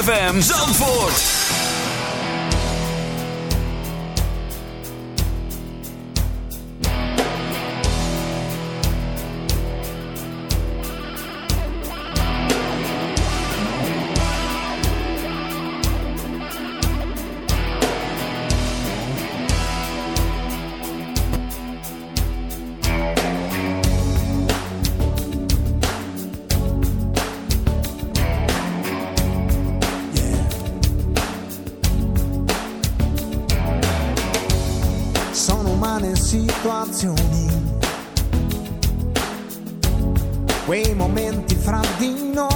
FM Zandvoort. emozioni, quei momenti fra di noi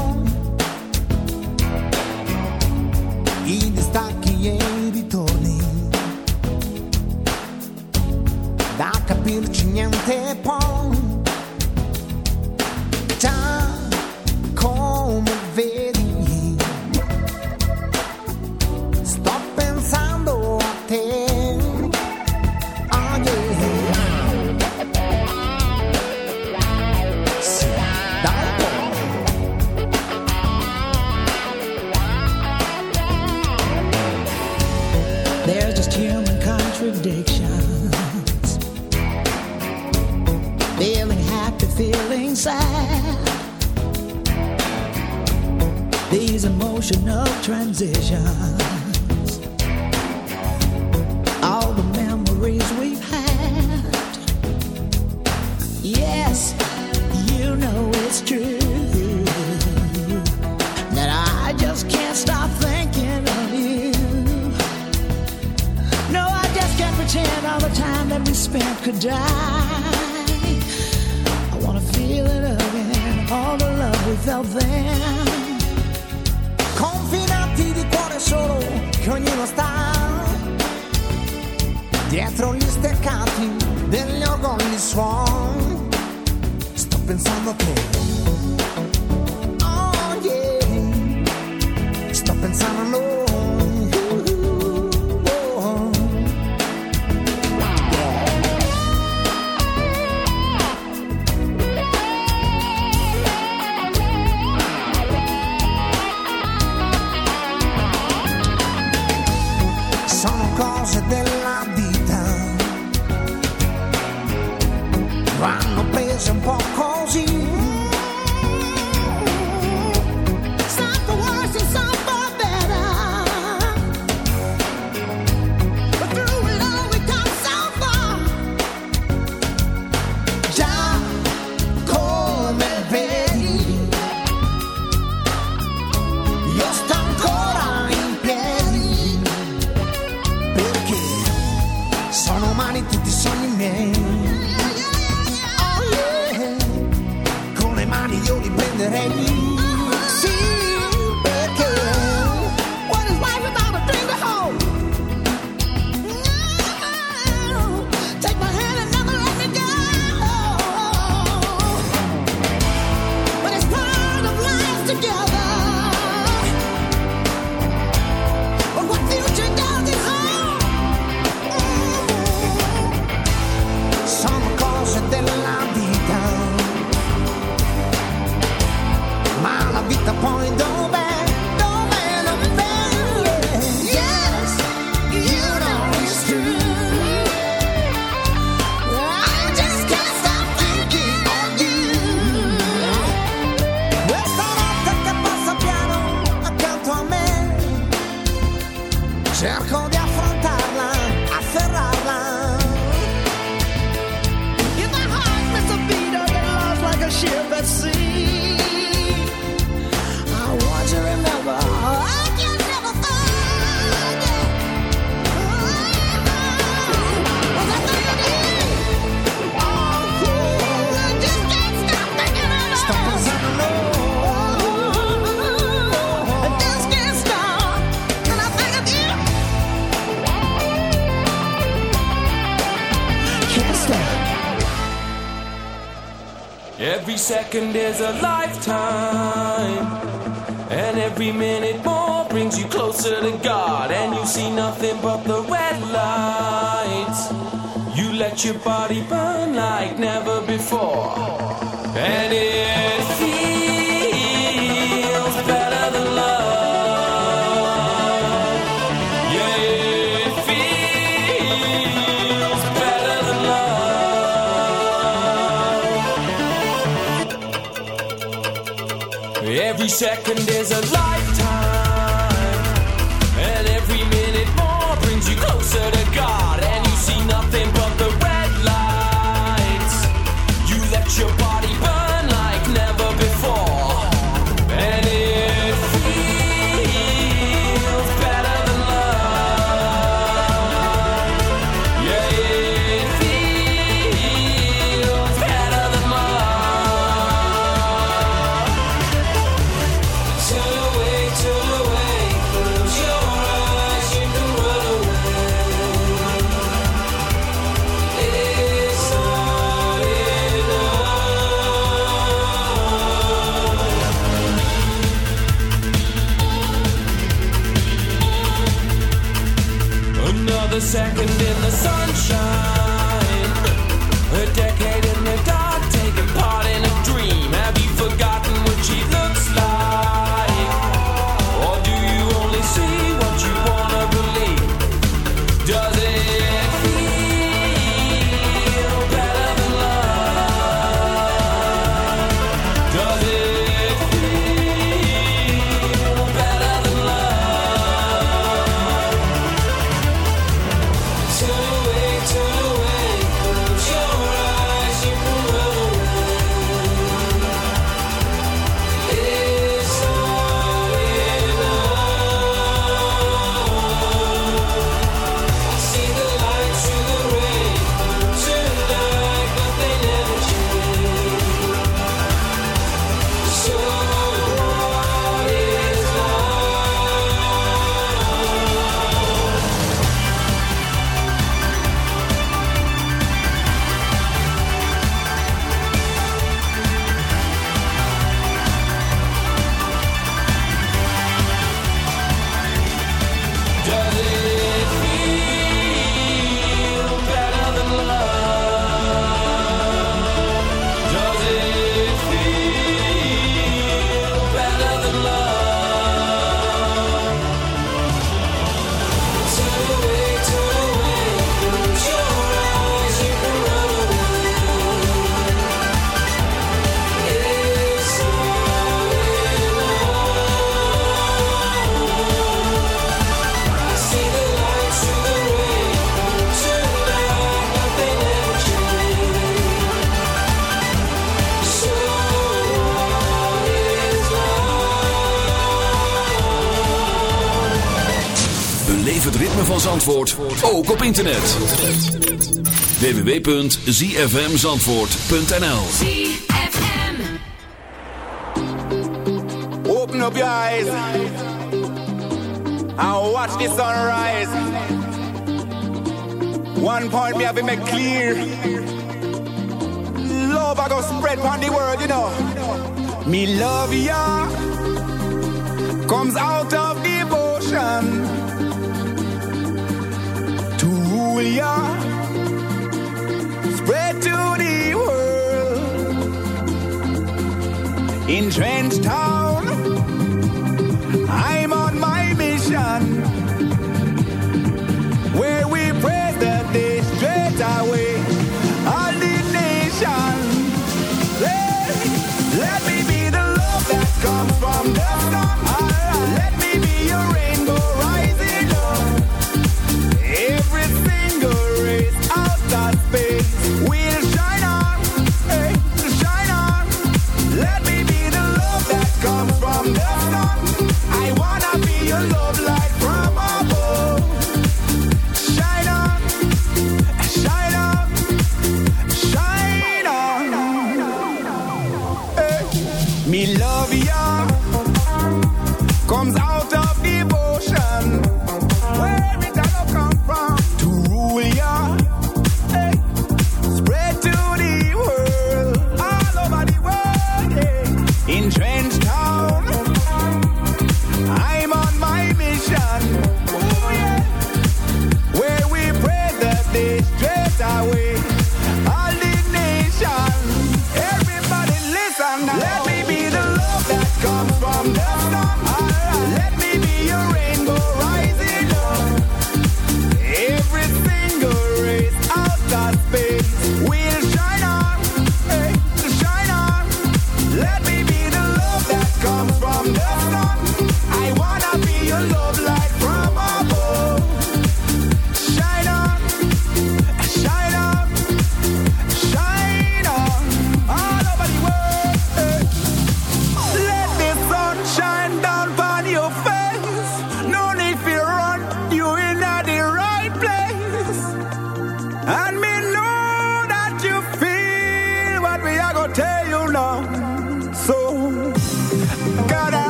let your body burn like never before. And it the second in the sunshine. A decade in the dark, taking part in a van Zandvoort ook op internet. www.zfmzandvoort.nl Open up your eyes and watch the sunrise. One point me have been clear. Love I go spread on the world, you know. Me love ya comes out of devotion. we are. Spread to the world. In trench town.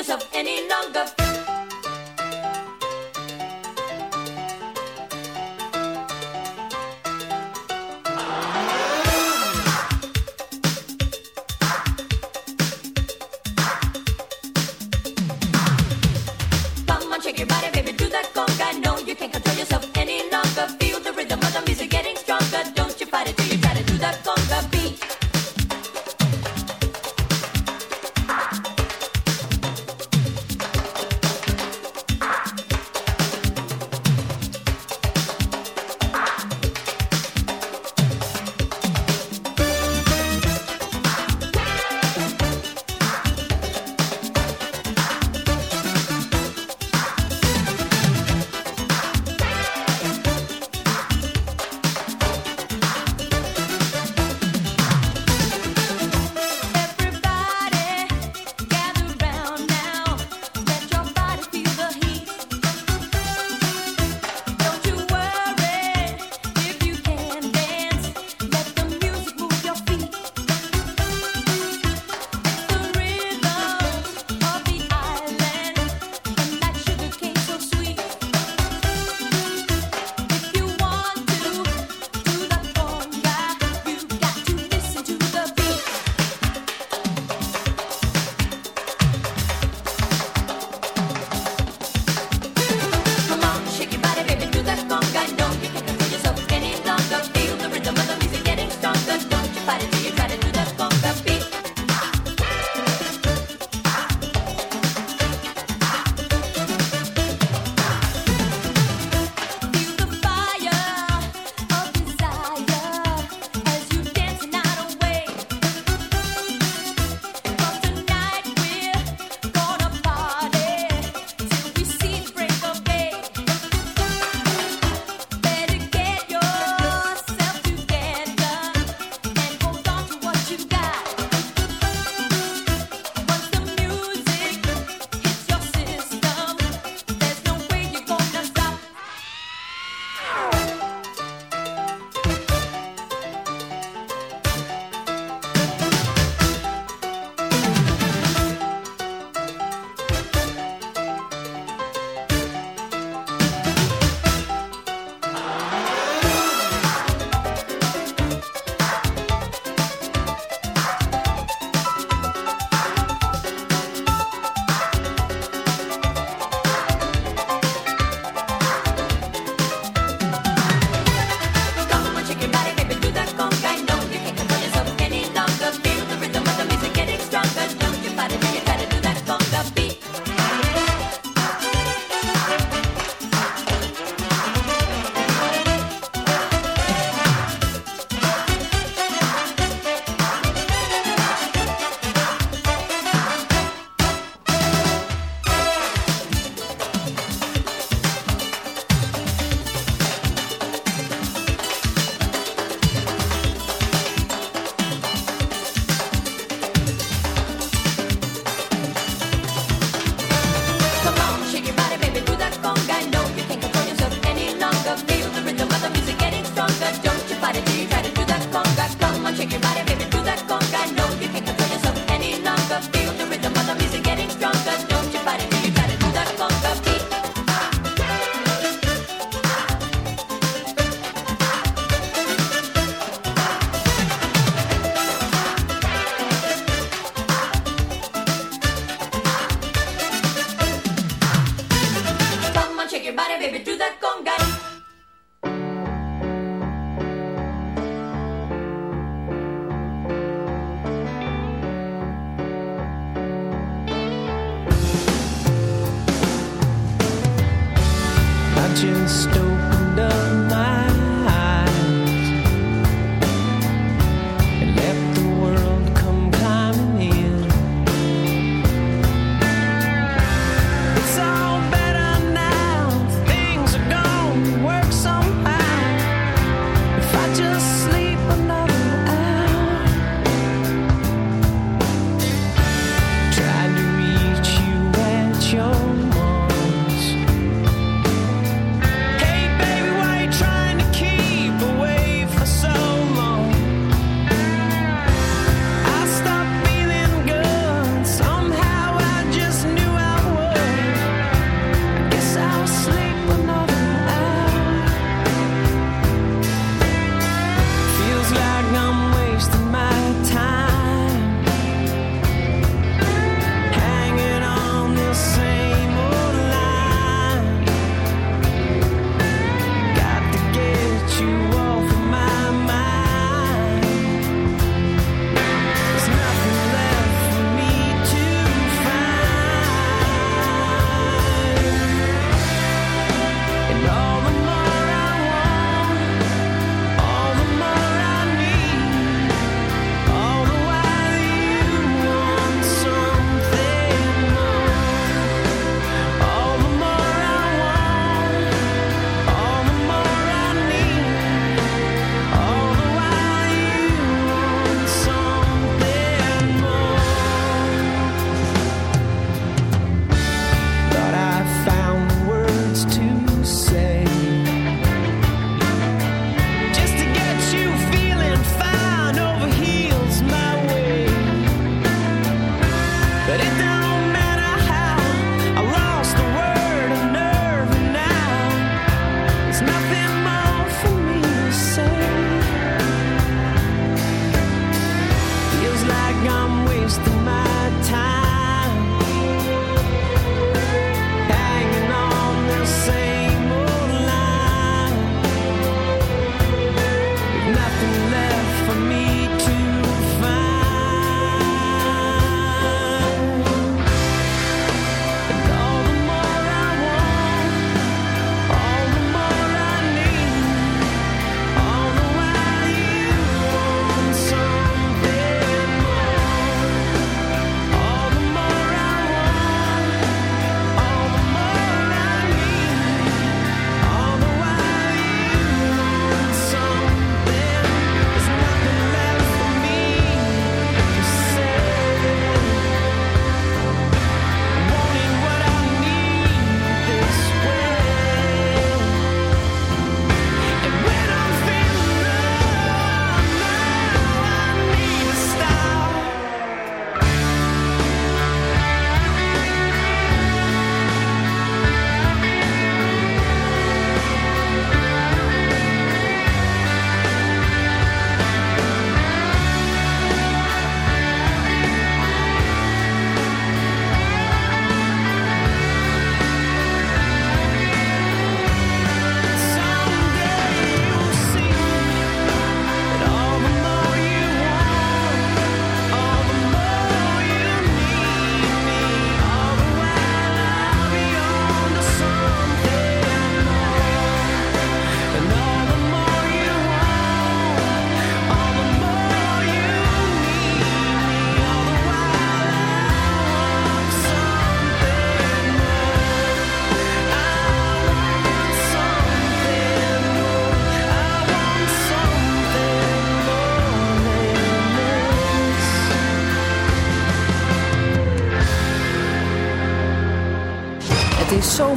Yourself any longer.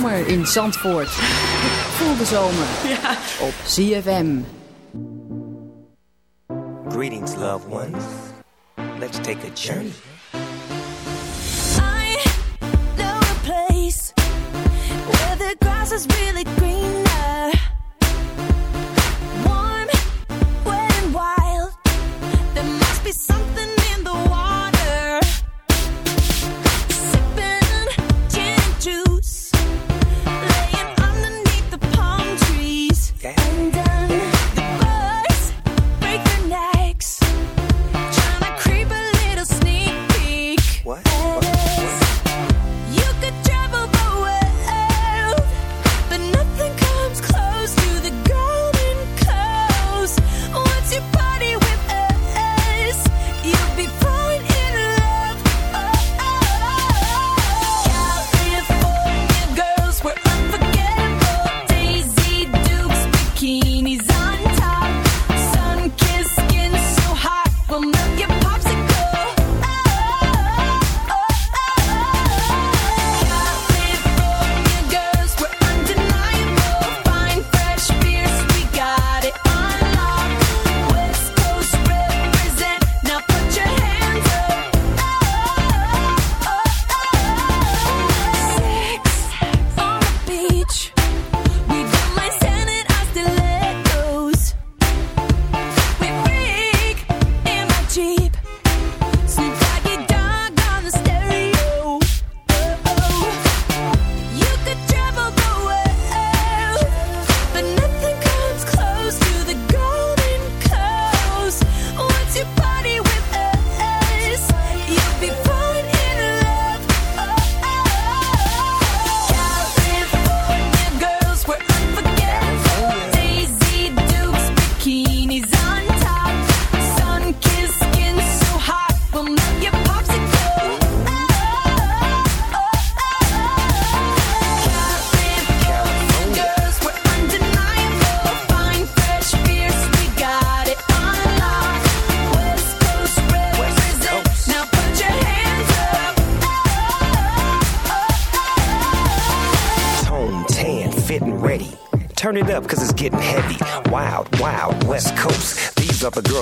zomer in Zandvoort. Voel de zomer ja. op CFM. Greetings loved ones. Let's take a journey.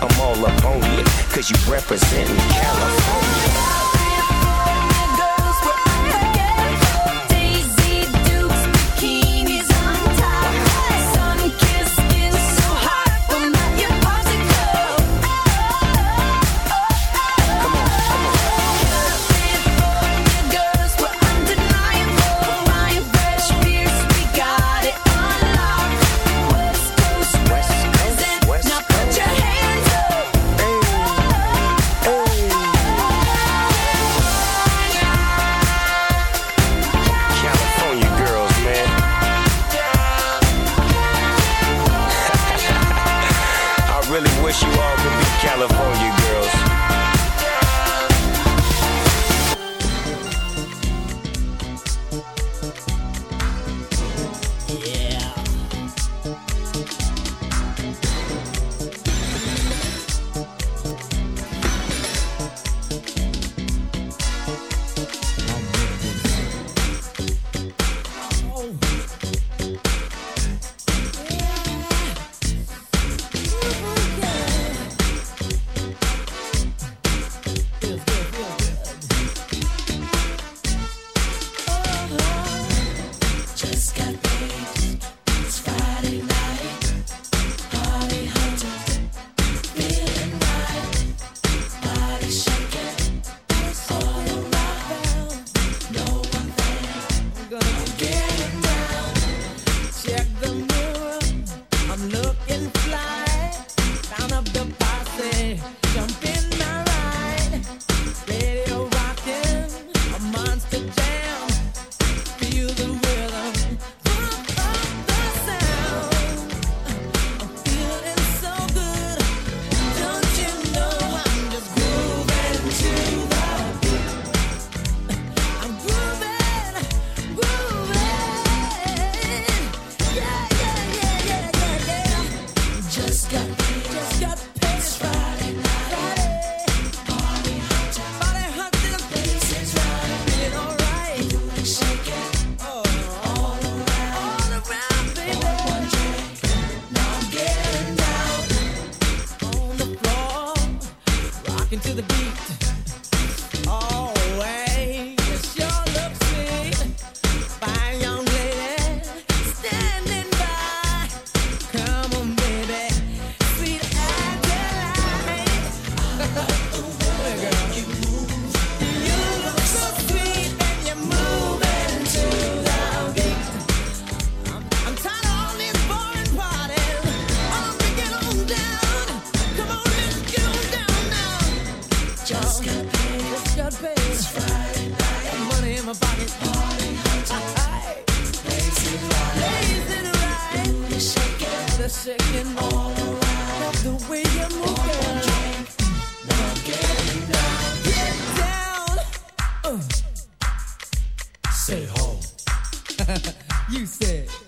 I'm all up on you, cause you representin' California. you said.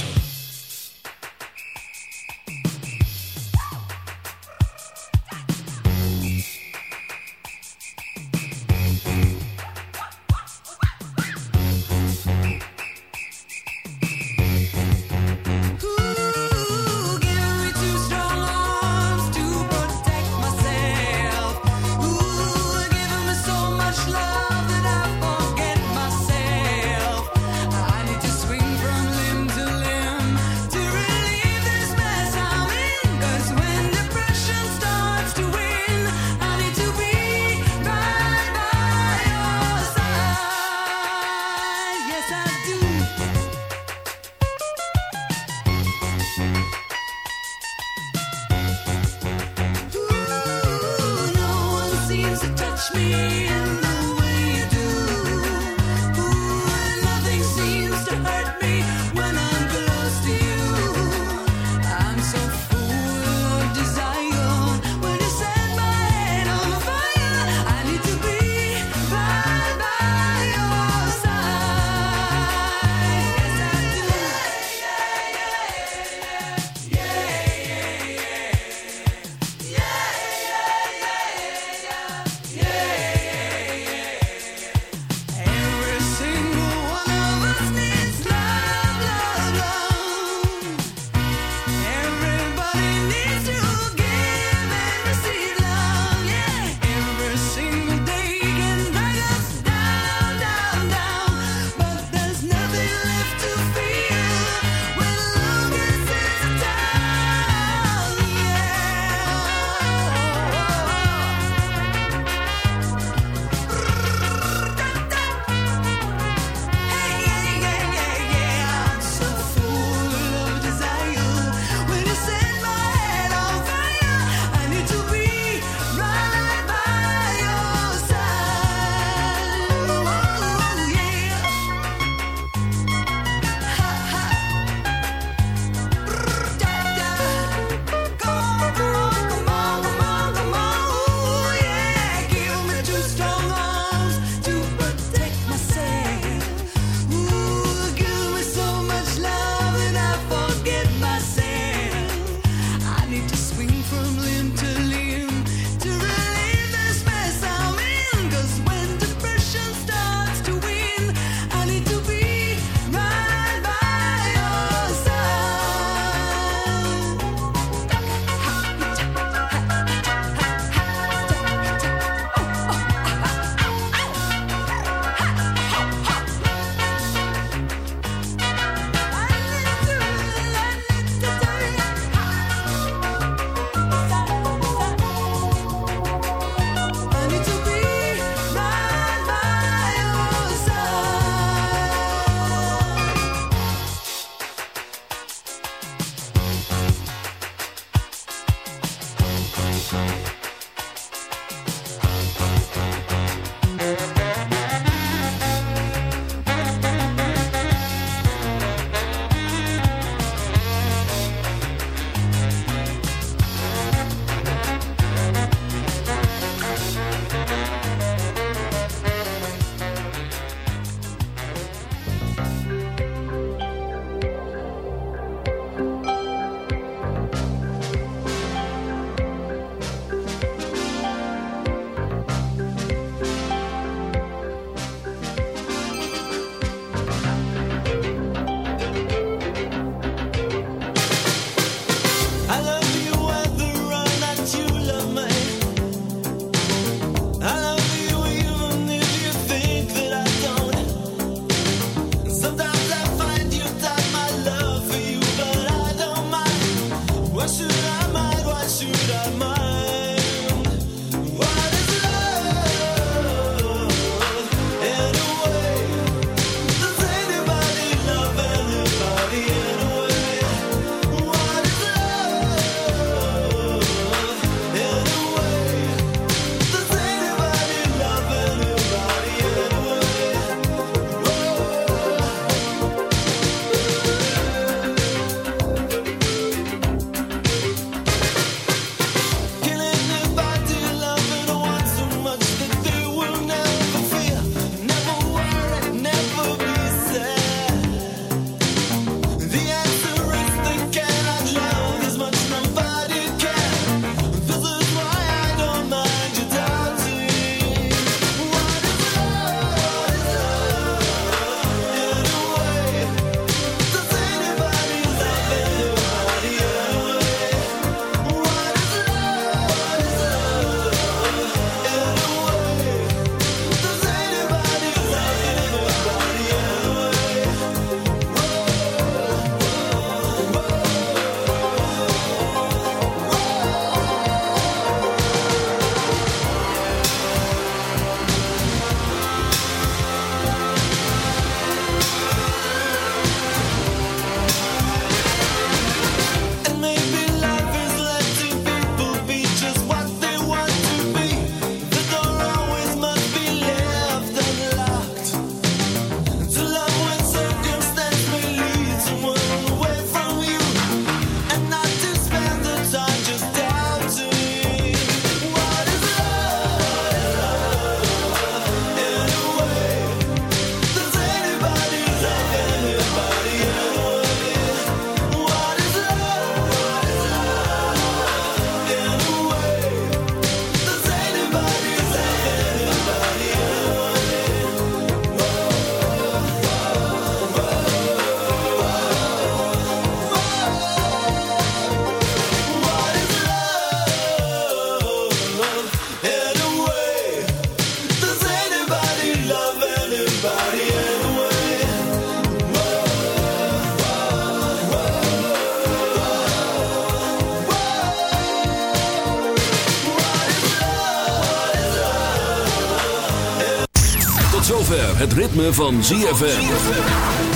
Ritme van ZFM.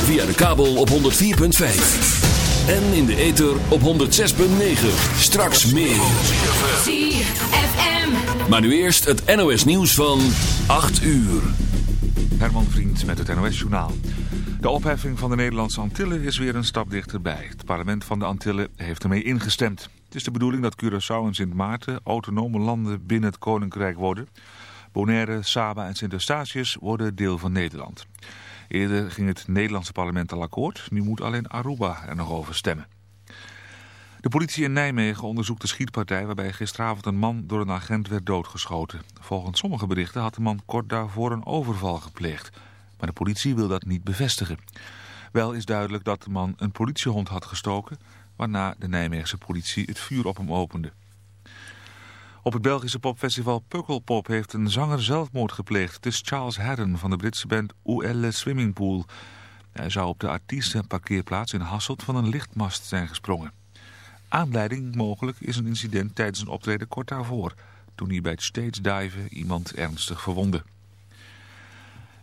Via de kabel op 104.5. En in de ether op 106.9. Straks meer. ZFM. Maar nu eerst het NOS nieuws van 8 uur. Herman Vriend met het NOS-journaal. De opheffing van de Nederlandse Antillen is weer een stap dichterbij. Het parlement van de Antillen heeft ermee ingestemd. Het is de bedoeling dat Curaçao en Sint Maarten autonome landen binnen het Koninkrijk worden. Bonaire, Saba en Sint Eustatius worden deel van Nederland. Eerder ging het Nederlandse parlement al akkoord. Nu moet alleen Aruba er nog over stemmen. De politie in Nijmegen onderzoekt de schietpartij waarbij gisteravond een man door een agent werd doodgeschoten. Volgens sommige berichten had de man kort daarvoor een overval gepleegd. Maar de politie wil dat niet bevestigen. Wel is duidelijk dat de man een politiehond had gestoken, waarna de Nijmeegse politie het vuur op hem opende. Op het Belgische popfestival Pukkelpop heeft een zanger zelfmoord gepleegd. Het is Charles Haddon van de Britse band OL Swimming Pool. Hij zou op de artiestenparkeerplaats in Hasselt van een lichtmast zijn gesprongen. Aanleiding mogelijk is een incident tijdens een optreden kort daarvoor... toen hij bij het stage diven iemand ernstig verwondde.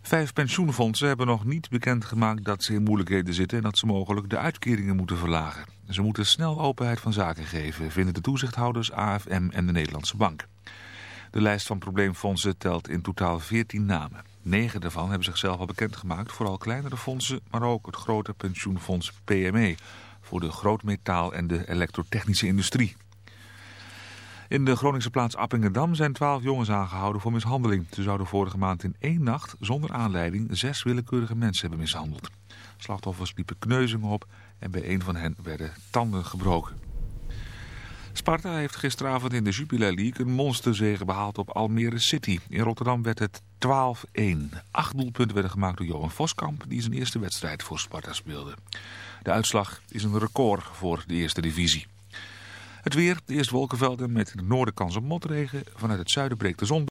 Vijf pensioenfondsen hebben nog niet bekendgemaakt dat ze in moeilijkheden zitten... en dat ze mogelijk de uitkeringen moeten verlagen. Ze moeten snel openheid van zaken geven, vinden de toezichthouders AFM en de Nederlandse Bank. De lijst van probleemfondsen telt in totaal 14 namen. Negen daarvan hebben zichzelf al bekendgemaakt, vooral kleinere fondsen... maar ook het grote pensioenfonds PME voor de grootmetaal en de elektrotechnische industrie. In de Groningse plaats Appingedam zijn twaalf jongens aangehouden voor mishandeling. Ze zouden vorige maand in één nacht zonder aanleiding zes willekeurige mensen hebben mishandeld. Slachtoffers liepen kneuzingen op en bij een van hen werden tanden gebroken. Sparta heeft gisteravond in de Jupiler League een monsterzege behaald op Almere City. In Rotterdam werd het 12-1. Acht doelpunten werden gemaakt door Johan Voskamp, die zijn eerste wedstrijd voor Sparta speelde. De uitslag is een record voor de eerste divisie. Het weer, de eerste wolkenvelden met in het noorden kans op motregen. Vanuit het zuiden breekt de zon.